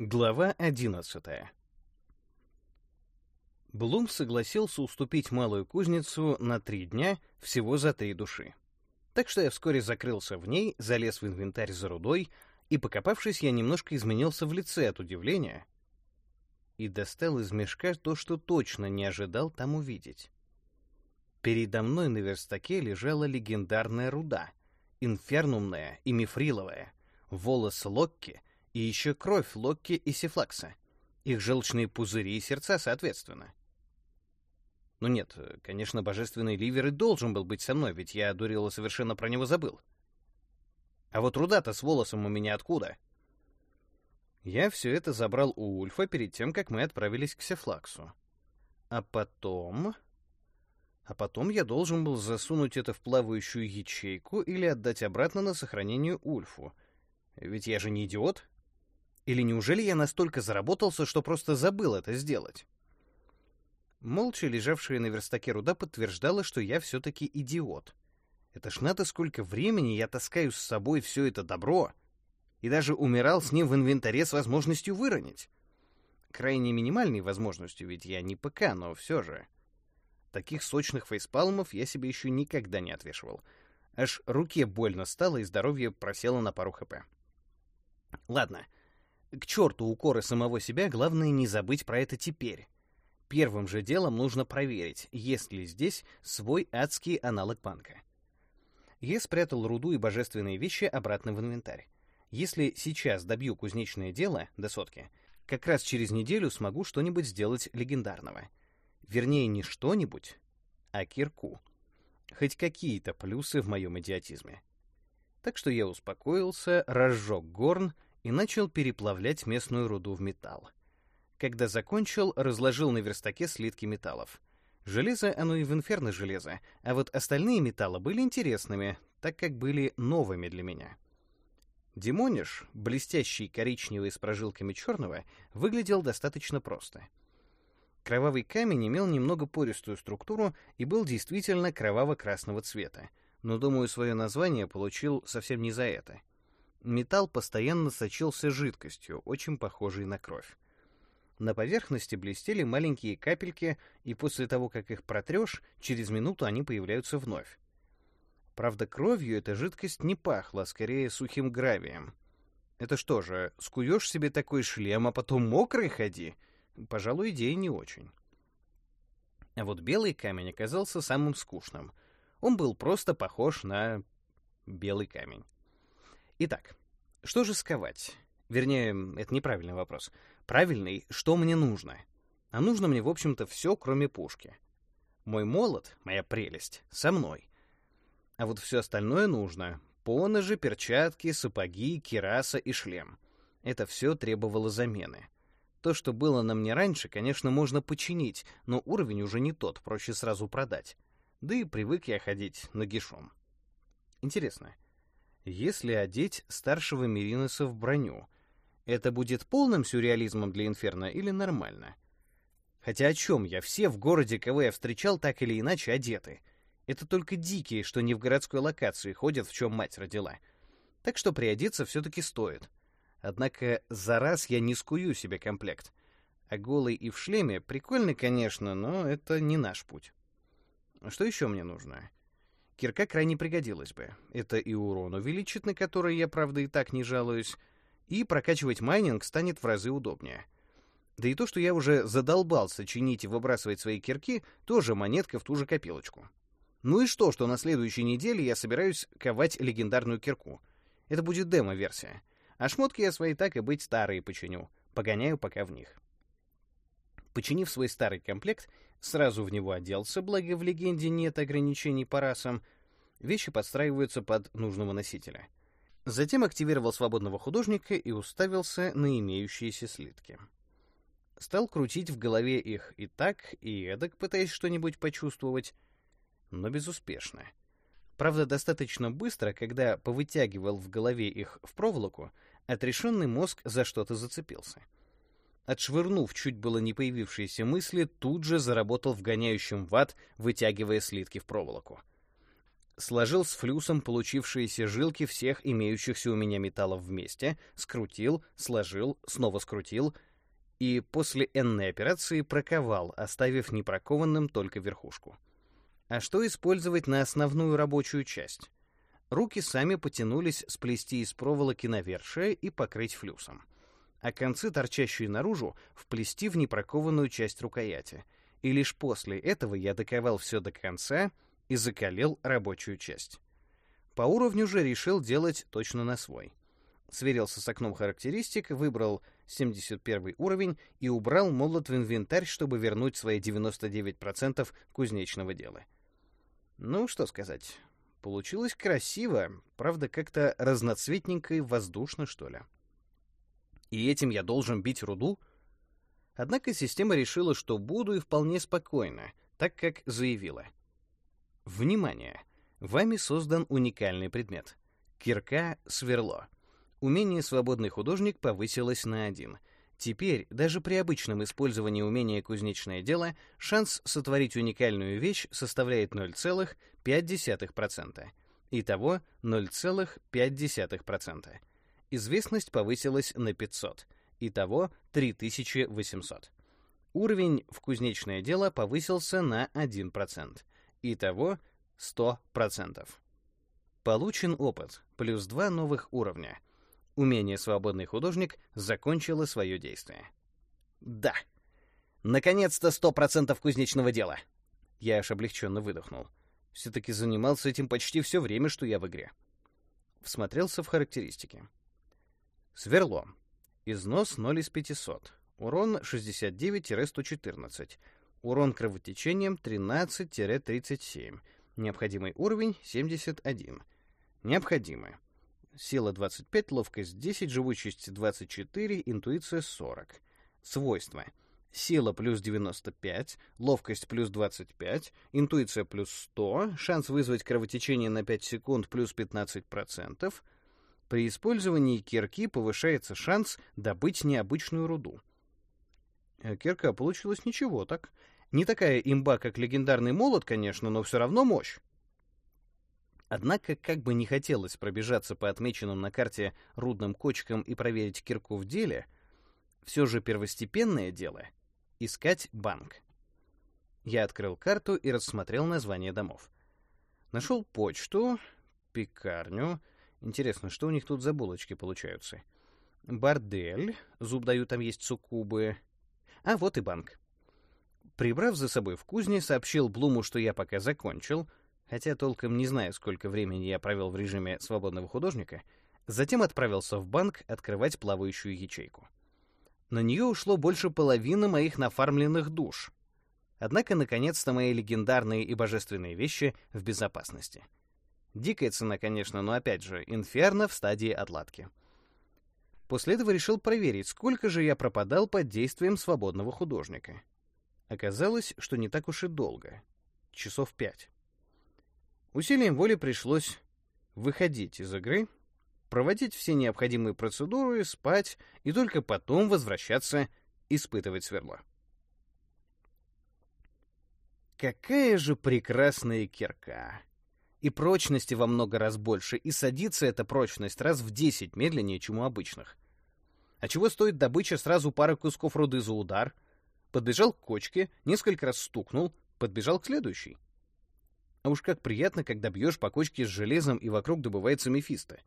Глава 11 Блум согласился уступить малую кузницу на три дня всего за три души. Так что я вскоре закрылся в ней, залез в инвентарь за рудой, и, покопавшись, я немножко изменился в лице от удивления и достал из мешка то, что точно не ожидал там увидеть. Передо мной на верстаке лежала легендарная руда, инфернумная и мифриловая, волос Локки и еще кровь Локки и Сифлакса, их желчные пузыри и сердца соответственно. Ну нет, конечно, божественный ливер и должен был быть со мной, ведь я, дурила, совершенно про него забыл. А вот руда-то с волосом у меня откуда? Я все это забрал у Ульфа перед тем, как мы отправились к Сефлаксу. А потом... А потом я должен был засунуть это в плавающую ячейку или отдать обратно на сохранение Ульфу. Ведь я же не идиот. Или неужели я настолько заработался, что просто забыл это сделать? Молча лежавшая на верстаке руда подтверждала, что я все-таки идиот. Это ж надо сколько времени я таскаю с собой все это добро, и даже умирал с ним в инвентаре с возможностью выронить. Крайне минимальной возможностью, ведь я не ПК, но все же. Таких сочных фейспалмов я себе еще никогда не отвешивал. Аж руке больно стало, и здоровье просело на пару хп. Ладно, к черту укоры самого себя, главное не забыть про это теперь. Первым же делом нужно проверить, есть ли здесь свой адский аналог банка. Я спрятал руду и божественные вещи обратно в инвентарь. Если сейчас добью кузнечное дело до сотки, как раз через неделю смогу что-нибудь сделать легендарного. Вернее, не что-нибудь, а кирку. Хоть какие-то плюсы в моем идиотизме. Так что я успокоился, разжег горн и начал переплавлять местную руду в металл. Когда закончил, разложил на верстаке слитки металлов. Железо, оно и в инферно железо, а вот остальные металлы были интересными, так как были новыми для меня. Демониш, блестящий коричневый с прожилками черного, выглядел достаточно просто. Кровавый камень имел немного пористую структуру и был действительно кроваво-красного цвета, но, думаю, свое название получил совсем не за это. Металл постоянно сочился жидкостью, очень похожей на кровь. На поверхности блестели маленькие капельки, и после того, как их протрешь, через минуту они появляются вновь. Правда, кровью эта жидкость не пахла, а скорее сухим гравием. Это что же, скуешь себе такой шлем, а потом мокрый ходи? Пожалуй, идея не очень. А вот белый камень оказался самым скучным. Он был просто похож на белый камень. Итак, что же сковать? Вернее, это неправильный вопрос. Правильный, что мне нужно? А нужно мне, в общем-то, все, кроме пушки. Мой молот, моя прелесть, со мной. А вот все остальное нужно. Поножи, перчатки, сапоги, кираса и шлем. Это все требовало замены. То, что было на мне раньше, конечно, можно починить, но уровень уже не тот, проще сразу продать. Да и привык я ходить нагишом. Интересно, если одеть старшего Мириноса в броню, это будет полным сюрреализмом для Инферно или нормально? Хотя о чем я? Все в городе, кого я встречал, так или иначе одеты. Это только дикие, что не в городской локации ходят, в чем мать родила. Так что приодеться все-таки стоит. Однако за раз я не скую себе комплект. А голый и в шлеме прикольно, конечно, но это не наш путь. Что еще мне нужно? Кирка крайне пригодилась бы. Это и урон увеличит, на который я, правда, и так не жалуюсь, и прокачивать майнинг станет в разы удобнее. Да и то, что я уже задолбался чинить и выбрасывать свои кирки, тоже монетка в ту же копилочку. Ну и что, что на следующей неделе я собираюсь ковать легендарную кирку. Это будет демо-версия. А шмотки я свои так и быть старые починю. Погоняю пока в них. Починив свой старый комплект, сразу в него оделся, благо в легенде нет ограничений по расам. Вещи подстраиваются под нужного носителя — Затем активировал свободного художника и уставился на имеющиеся слитки. Стал крутить в голове их и так, и эдак, пытаясь что-нибудь почувствовать, но безуспешно. Правда, достаточно быстро, когда повытягивал в голове их в проволоку, отрешенный мозг за что-то зацепился. Отшвырнув чуть было не появившиеся мысли, тут же заработал вгоняющим в ад, вытягивая слитки в проволоку. Сложил с флюсом получившиеся жилки всех имеющихся у меня металлов вместе, скрутил, сложил, снова скрутил и после энной операции проковал, оставив непрокованным только верхушку. А что использовать на основную рабочую часть? Руки сами потянулись сплести из проволоки навершие и покрыть флюсом. А концы, торчащие наружу, вплести в непрокованную часть рукояти. И лишь после этого я доковал все до конца и закалил рабочую часть. По уровню же решил делать точно на свой. Сверился с окном характеристик, выбрал 71 уровень и убрал молот в инвентарь, чтобы вернуть свои 99% кузнечного дела. Ну, что сказать. Получилось красиво, правда, как-то разноцветненько и воздушно, что ли. И этим я должен бить руду? Однако система решила, что буду и вполне спокойно, так как заявила. Внимание! Вами создан уникальный предмет. Кирка-сверло. Умение «Свободный художник» повысилось на один — Теперь, даже при обычном использовании умения «Кузнечное дело», шанс сотворить уникальную вещь составляет 0,5%. Итого 0,5%. Известность повысилась на 500. Итого 3800. Уровень в «Кузнечное дело» повысился на 1%. Итого 100%. Получен опыт, плюс 2 новых уровня — Умение «Свободный художник» закончило свое действие. Да! Наконец-то сто процентов кузнечного дела! Я аж облегченно выдохнул. Все-таки занимался этим почти все время, что я в игре. Всмотрелся в характеристики. Сверло. Износ 0 из 500. Урон 69-114. Урон кровотечением 13-37. Необходимый уровень 71. Необходимое. Сила 25, ловкость 10, живучесть 24, интуиция 40. Свойства. Сила плюс 95, ловкость плюс 25, интуиция плюс 100, шанс вызвать кровотечение на 5 секунд плюс 15%. При использовании кирки повышается шанс добыть необычную руду. Э, кирка получилась ничего так. Не такая имба, как легендарный молот, конечно, но все равно мощь. Однако, как бы не хотелось пробежаться по отмеченным на карте рудным кочкам и проверить кирку в деле, все же первостепенное дело — искать банк. Я открыл карту и рассмотрел названия домов. Нашел почту, пекарню. Интересно, что у них тут за булочки получаются? Бордель, зуб даю, там есть суккубы. А вот и банк. Прибрав за собой в кузне, сообщил Блуму, что я пока закончил — хотя толком не знаю, сколько времени я провел в режиме свободного художника, затем отправился в банк открывать плавающую ячейку. На нее ушло больше половины моих нафармленных душ. Однако, наконец-то, мои легендарные и божественные вещи в безопасности. Дикая цена, конечно, но опять же, инферно в стадии отладки. После этого решил проверить, сколько же я пропадал под действием свободного художника. Оказалось, что не так уж и долго. Часов пять. Усилием воли пришлось выходить из игры, проводить все необходимые процедуры, спать и только потом возвращаться испытывать сверло. Какая же прекрасная кирка! И прочности во много раз больше, и садится эта прочность раз в 10 медленнее, чем у обычных. А чего стоит добыча сразу пары кусков руды за удар? Подбежал к кочке, несколько раз стукнул, подбежал к следующей. А уж как приятно, когда бьешь по кочке с железом и вокруг добывается мефисто.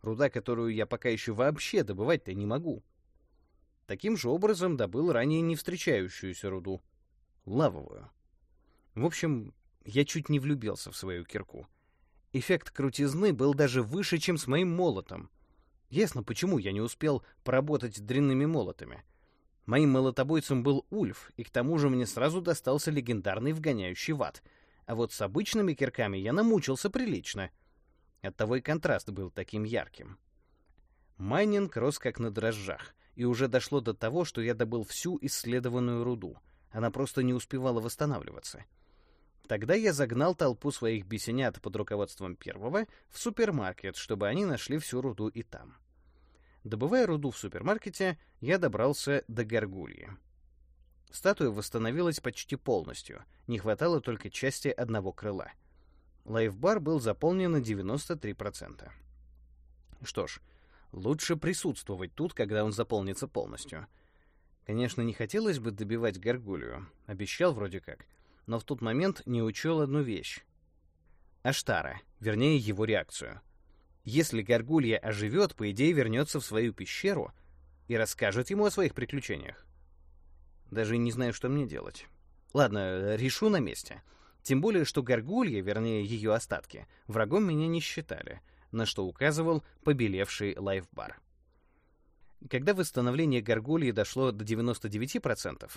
Руда, которую я пока еще вообще добывать-то не могу. Таким же образом добыл ранее не встречающуюся руду. Лавовую. В общем, я чуть не влюбился в свою кирку. Эффект крутизны был даже выше, чем с моим молотом. Ясно, почему я не успел поработать дрянными молотами. Моим молотобойцем был Ульф, и к тому же мне сразу достался легендарный вгоняющий в ад — а вот с обычными кирками я намучился прилично. Оттого и контраст был таким ярким. Майнинг рос как на дрожжах, и уже дошло до того, что я добыл всю исследованную руду. Она просто не успевала восстанавливаться. Тогда я загнал толпу своих бесенят под руководством первого в супермаркет, чтобы они нашли всю руду и там. Добывая руду в супермаркете, я добрался до горгульи. Статуя восстановилась почти полностью, не хватало только части одного крыла. Лайфбар был заполнен на 93%. Что ж, лучше присутствовать тут, когда он заполнится полностью. Конечно, не хотелось бы добивать горгулью, обещал вроде как, но в тот момент не учел одну вещь. Аштара, вернее его реакцию. Если горгулья оживет, по идее вернется в свою пещеру и расскажет ему о своих приключениях. Даже не знаю, что мне делать. Ладно, решу на месте. Тем более, что горгулья, вернее ее остатки, врагом меня не считали, на что указывал побелевший лайфбар. Когда восстановление горгульи дошло до 99%,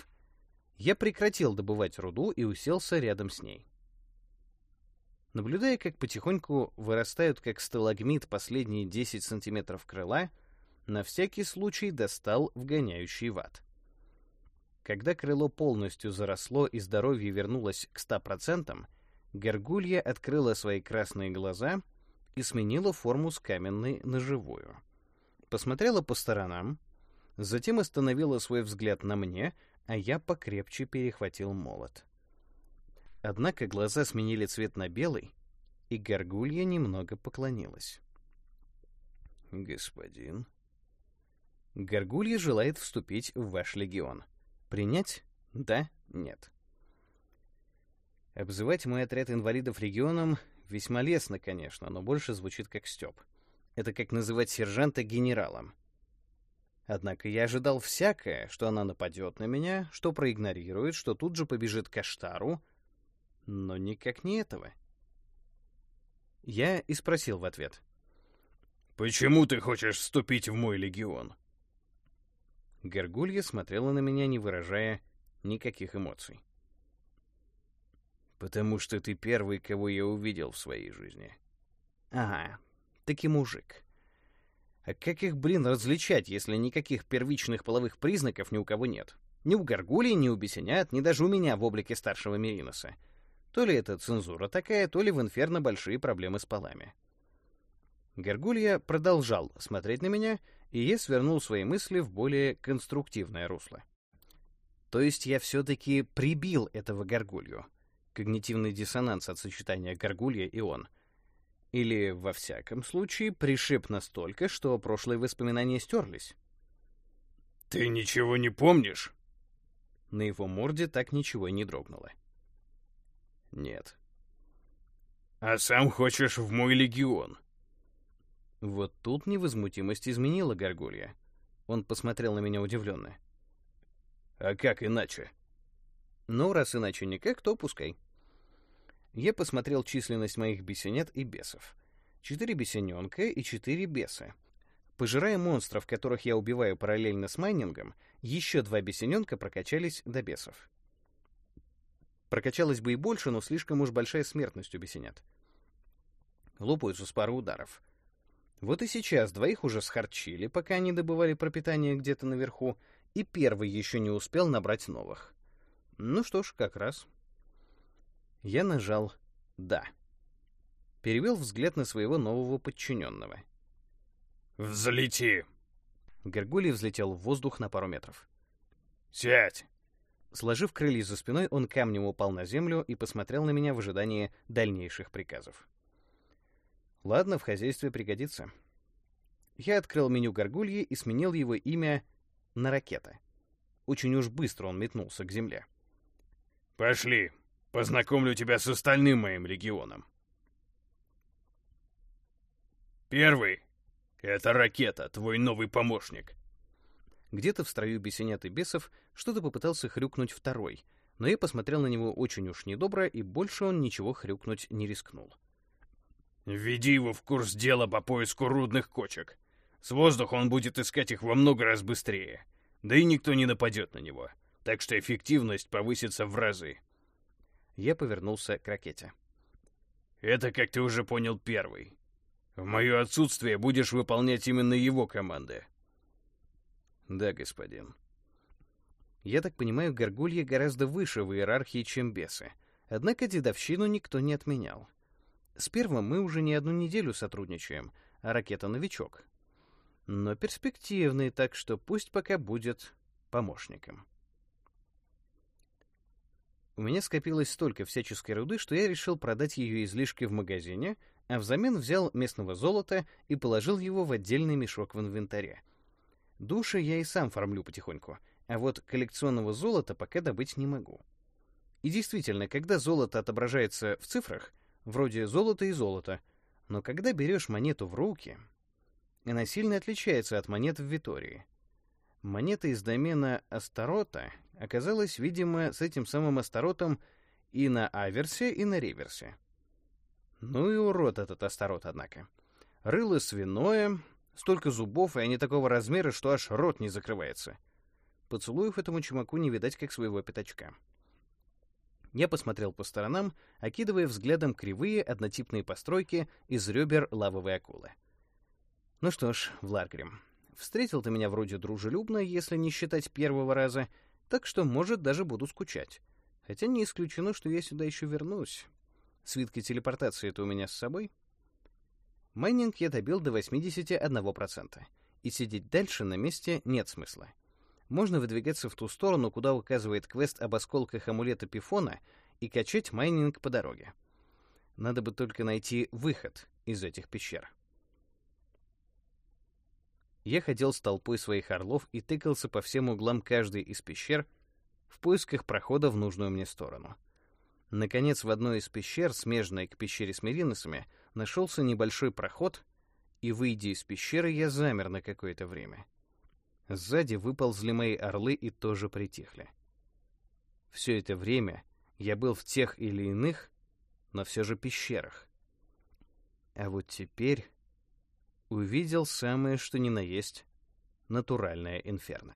я прекратил добывать руду и уселся рядом с ней. Наблюдая, как потихоньку вырастают как сталагмит последние 10 сантиметров крыла, на всякий случай достал вгоняющий ват. Когда крыло полностью заросло и здоровье вернулось к 100%, горгулья открыла свои красные глаза и сменила форму с каменной на живую. Посмотрела по сторонам, затем остановила свой взгляд на мне, а я покрепче перехватил молот. Однако глаза сменили цвет на белый, и горгулья немного поклонилась. «Господин...» Горгулья желает вступить в ваш легион. Принять? Да? Нет. Обзывать мой отряд инвалидов регионом весьма лестно, конечно, но больше звучит как стёб. Это как называть сержанта генералом. Однако я ожидал всякое, что она нападет на меня, что проигнорирует, что тут же побежит к Аштару, но никак не этого. Я и спросил в ответ. «Почему ты хочешь вступить в мой легион?» Горгулья смотрела на меня, не выражая никаких эмоций. «Потому что ты первый, кого я увидел в своей жизни». «Ага, таки мужик. А как их, блин, различать, если никаких первичных половых признаков ни у кого нет? Ни у Горгулии, ни у Бесенят, ни даже у меня в облике старшего Мериноса. То ли это цензура такая, то ли в Инферно большие проблемы с полами». Горгулья продолжал смотреть на меня, и я свернул свои мысли в более конструктивное русло. То есть я все-таки прибил этого горгулью. Когнитивный диссонанс от сочетания горгулья и он. Или, во всяком случае, пришиб настолько, что прошлые воспоминания стерлись. «Ты ничего не помнишь?» На его морде так ничего и не дрогнуло. «Нет». «А сам хочешь в мой легион?» Вот тут невозмутимость изменила Горгулья. Он посмотрел на меня удивленно. «А как иначе?» «Ну, раз иначе никак, то пускай». Я посмотрел численность моих бесенят и бесов. Четыре бесененка и четыре беса. Пожирая монстров, которых я убиваю параллельно с майнингом, еще два бесененка прокачались до бесов. Прокачалось бы и больше, но слишком уж большая смертность у бесенят. Лопаются с пары ударов. Вот и сейчас двоих уже схарчили, пока они добывали пропитание где-то наверху, и первый еще не успел набрать новых. Ну что ж, как раз. Я нажал «Да». Перевел взгляд на своего нового подчиненного. «Взлети!» Гергулий взлетел в воздух на пару метров. «Сядь!» Сложив крылья за спиной, он камнем упал на землю и посмотрел на меня в ожидании дальнейших приказов. Ладно, в хозяйстве пригодится. Я открыл меню горгульи и сменил его имя на ракета. Очень уж быстро он метнулся к земле. «Пошли, познакомлю тебя с остальным моим регионом». Первый — это ракета, твой новый помощник. Где-то в строю бесенят и бесов что-то попытался хрюкнуть второй, но я посмотрел на него очень уж недобро, и больше он ничего хрюкнуть не рискнул. Введи его в курс дела по поиску рудных кочек. С воздуха он будет искать их во много раз быстрее. Да и никто не нападет на него. Так что эффективность повысится в разы. Я повернулся к ракете. Это, как ты уже понял, первый. В мое отсутствие будешь выполнять именно его команды. Да, господин. Я так понимаю, горгульи гораздо выше в иерархии, чем бесы. Однако дедовщину никто не отменял. С первым мы уже не одну неделю сотрудничаем, а ракета новичок. Но перспективный, так что пусть пока будет помощником. У меня скопилось столько всяческой руды, что я решил продать ее излишки в магазине, а взамен взял местного золота и положил его в отдельный мешок в инвентаре. Души я и сам фармлю потихоньку, а вот коллекционного золота пока добыть не могу. И действительно, когда золото отображается в цифрах, вроде золота и золота, но когда берешь монету в руки, она сильно отличается от монет в Витории. Монета из домена Астарота оказалась, видимо, с этим самым Астаротом и на аверсе, и на реверсе. Ну и урод этот Астарот, однако. Рыло свиное, столько зубов, и они такого размера, что аж рот не закрывается. Поцелуев этому чумаку не видать, как своего пятачка. Я посмотрел по сторонам, окидывая взглядом кривые однотипные постройки из ребер лавовой акулы. Ну что ж, Вларгрим, встретил ты меня вроде дружелюбно, если не считать первого раза, так что, может, даже буду скучать. Хотя не исключено, что я сюда еще вернусь. Свитки телепортации это у меня с собой? Майнинг я добил до 81%, и сидеть дальше на месте нет смысла. Можно выдвигаться в ту сторону, куда указывает квест об осколках амулета Пифона, и качать майнинг по дороге. Надо бы только найти выход из этих пещер. Я ходил с толпой своих орлов и тыкался по всем углам каждой из пещер в поисках прохода в нужную мне сторону. Наконец, в одной из пещер, смежной к пещере с Мериносами, нашелся небольшой проход, и, выйдя из пещеры, я замер на какое-то время. Сзади выползли мои орлы и тоже притихли. Все это время я был в тех или иных, но все же пещерах. А вот теперь увидел самое что ни на есть натуральное инферно.